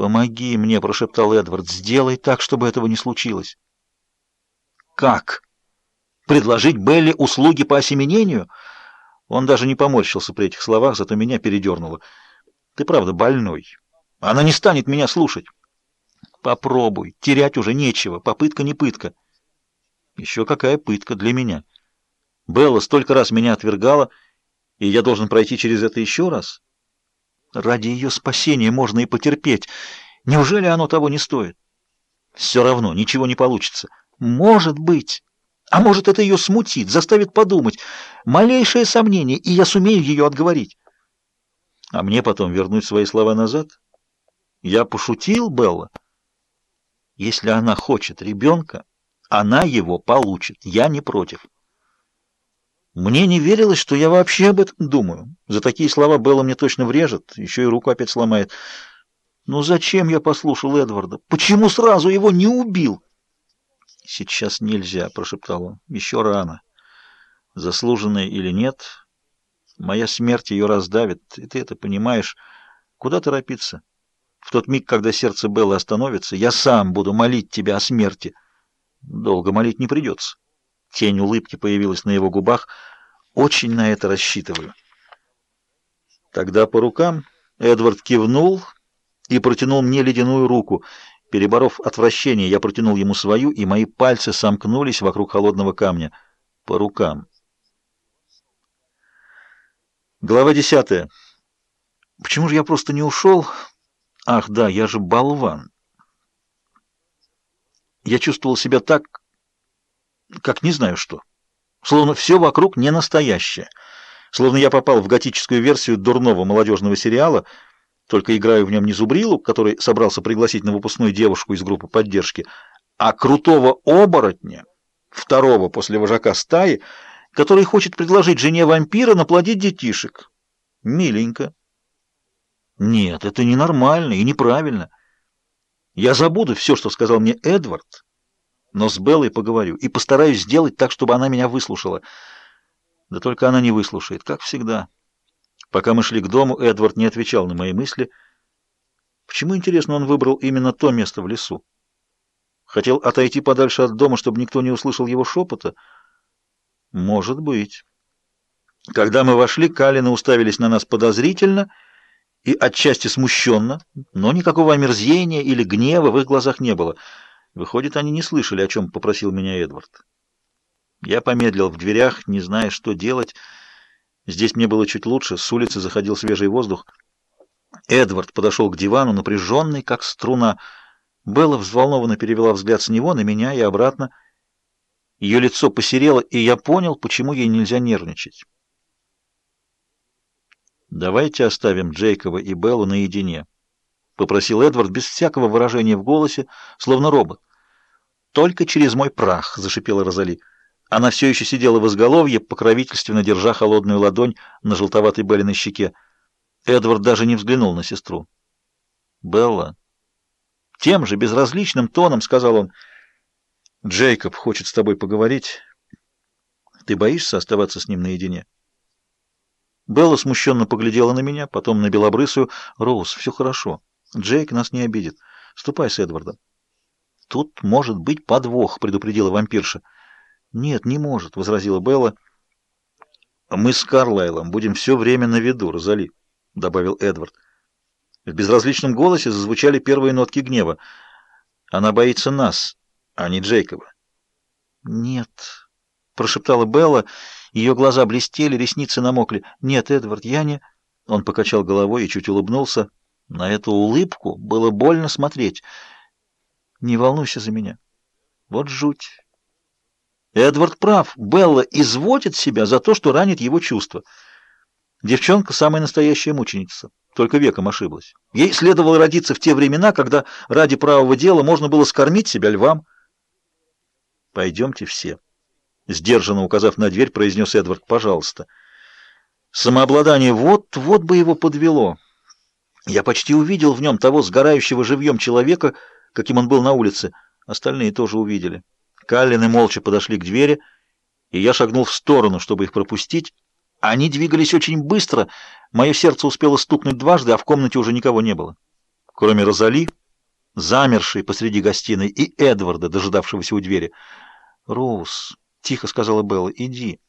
«Помоги мне», — прошептал Эдвард, — «сделай так, чтобы этого не случилось». «Как? Предложить Белли услуги по осеменению?» Он даже не поморщился при этих словах, зато меня передернуло. «Ты правда больной. Она не станет меня слушать». «Попробуй. Терять уже нечего. Попытка не пытка». «Еще какая пытка для меня?» Белла столько раз меня отвергала, и я должен пройти через это еще раз? Ради ее спасения можно и потерпеть. Неужели оно того не стоит? Все равно ничего не получится. Может быть. А может, это ее смутит, заставит подумать. Малейшее сомнение, и я сумею ее отговорить. А мне потом вернуть свои слова назад? Я пошутил, Белла? Если она хочет ребенка, она его получит. Я не против. Мне не верилось, что я вообще об этом думаю. За такие слова Белла мне точно врежет, еще и руку опять сломает. Но зачем я послушал Эдварда? Почему сразу его не убил? Сейчас нельзя, прошептал он. Еще рано. Заслуженная или нет, моя смерть ее раздавит, и ты это понимаешь. Куда торопиться? В тот миг, когда сердце Беллы остановится, я сам буду молить тебя о смерти. Долго молить не придется. Тень улыбки появилась на его губах. Очень на это рассчитываю. Тогда по рукам Эдвард кивнул и протянул мне ледяную руку. Переборов отвращение, я протянул ему свою, и мои пальцы сомкнулись вокруг холодного камня. По рукам. Глава десятая. Почему же я просто не ушел? Ах, да, я же болван. Я чувствовал себя так, как не знаю что. Словно все вокруг не настоящее. Словно я попал в готическую версию дурного молодежного сериала, только играю в нем не Зубрилу, который собрался пригласить на выпускную девушку из группы поддержки, а крутого оборотня, второго после вожака стаи, который хочет предложить жене вампира наплодить детишек. Миленько. Нет, это ненормально и неправильно. Я забуду все, что сказал мне Эдвард, но с Беллой поговорю и постараюсь сделать так, чтобы она меня выслушала. Да только она не выслушает, как всегда. Пока мы шли к дому, Эдвард не отвечал на мои мысли. Почему, интересно, он выбрал именно то место в лесу? Хотел отойти подальше от дома, чтобы никто не услышал его шепота? Может быть. Когда мы вошли, Калины уставились на нас подозрительно и отчасти смущенно, но никакого омерзения или гнева в их глазах не было — Выходит, они не слышали, о чем попросил меня Эдвард. Я помедлил в дверях, не зная, что делать. Здесь мне было чуть лучше, с улицы заходил свежий воздух. Эдвард подошел к дивану, напряженный, как струна. Белла взволнованно перевела взгляд с него на меня и обратно. Ее лицо посерело, и я понял, почему ей нельзя нервничать. «Давайте оставим Джейкова и Беллу наедине», попросил Эдвард без всякого выражения в голосе, словно робот. «Только через мой прах!» — зашипела Розали. Она все еще сидела в изголовье, покровительственно держа холодную ладонь на желтоватой Беллиной щеке. Эдвард даже не взглянул на сестру. «Белла!» Тем же безразличным тоном сказал он. «Джейкоб хочет с тобой поговорить. Ты боишься оставаться с ним наедине?» Белла смущенно поглядела на меня, потом на белобрысую. «Роуз, все хорошо». Джейк нас не обидит. Ступай с Эдвардом. Тут может быть подвох, предупредила вампирша. Нет, не может, возразила Белла. Мы с Карлайлом будем все время на виду, Розали, добавил Эдвард. В безразличном голосе зазвучали первые нотки гнева. Она боится нас, а не Джейкоба. Нет, прошептала Белла. Ее глаза блестели, ресницы намокли. Нет, Эдвард, я не... Он покачал головой и чуть улыбнулся. На эту улыбку было больно смотреть. Не волнуйся за меня. Вот жуть. Эдвард прав. Белла изводит себя за то, что ранит его чувства. Девчонка самая настоящая мученица. Только веком ошиблась. Ей следовало родиться в те времена, когда ради правого дела можно было скормить себя львам. «Пойдемте все», — сдержанно указав на дверь, произнес Эдвард. «Пожалуйста». Самообладание вот-вот бы его подвело. Я почти увидел в нем того сгорающего живьем человека, каким он был на улице. Остальные тоже увидели. Каллины молча подошли к двери, и я шагнул в сторону, чтобы их пропустить. Они двигались очень быстро. Мое сердце успело стукнуть дважды, а в комнате уже никого не было. кроме Розали, замершей посреди гостиной, и Эдварда, дожидавшегося у двери. «Роуз», — тихо сказала Белла, — «иди».